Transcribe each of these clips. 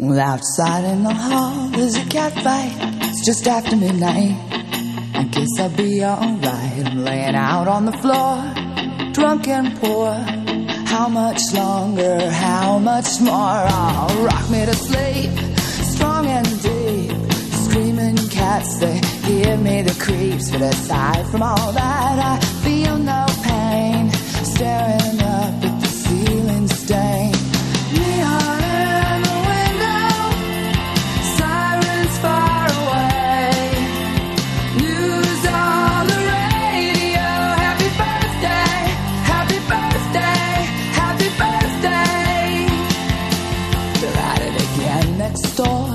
Well, outside in the hall, there's a cat fight. It's just after midnight. I guess I'll be alright. I'm laying out on the floor, drunk and poor. How much longer? How much more? I'll rock me to sleep, strong and deep. Screaming cats, they give me the creeps. But aside from all that, I feel no pain. Staring next door.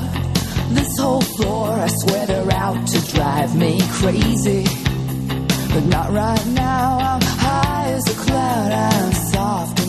This whole floor, I swear they're out to drive me crazy. But not right now, I'm high as a cloud, I'm soft